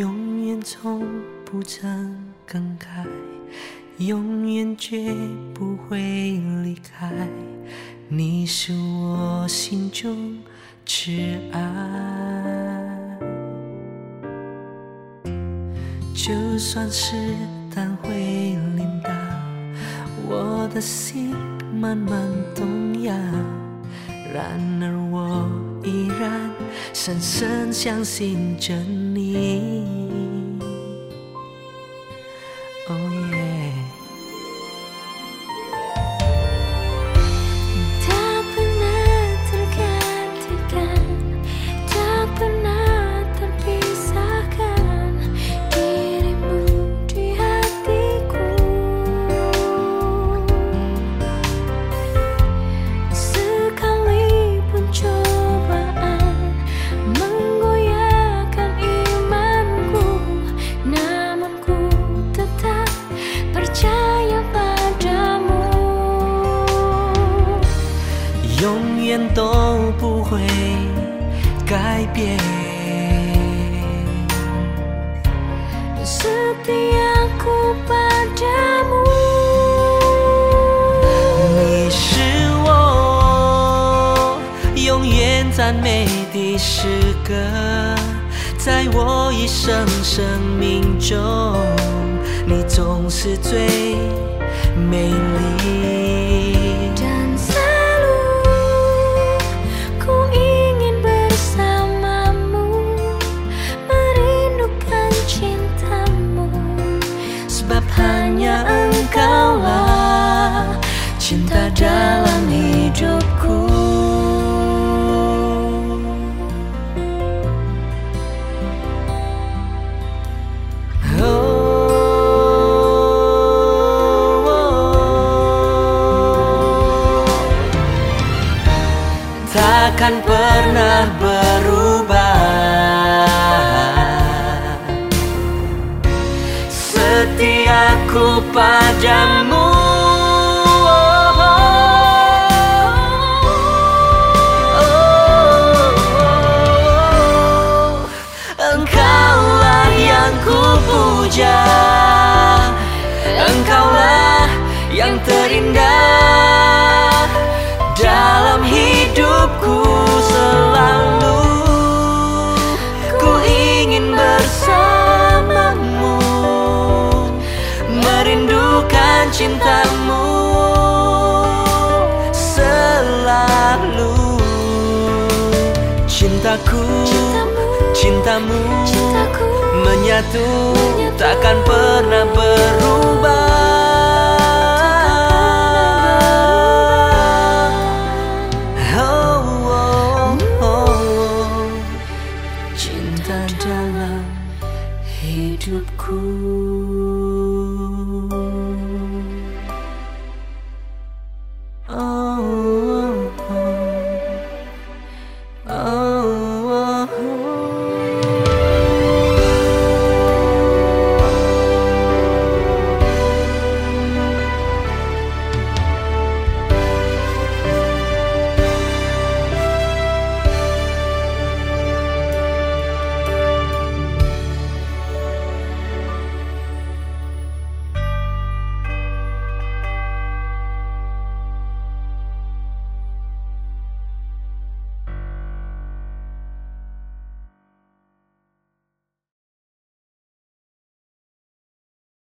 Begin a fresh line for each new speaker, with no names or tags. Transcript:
永远从不曾更改，永远绝不会离开。你是我心中挚爱，就算是但会淋到我的心，慢慢动摇。然而我依然深深相信着你。永远都不会改变。
Setiaku padamu
你是我永远赞美的诗歌，在我一生生命中，你总是最美丽。takkan pernah berubah. Setiaku padamu yang terindah. cintamu selalu. Cintaku
cintamu,
cintamu menyatu, takkan pernah berubah. Oh, oh, oh, cinta dalam hidupku.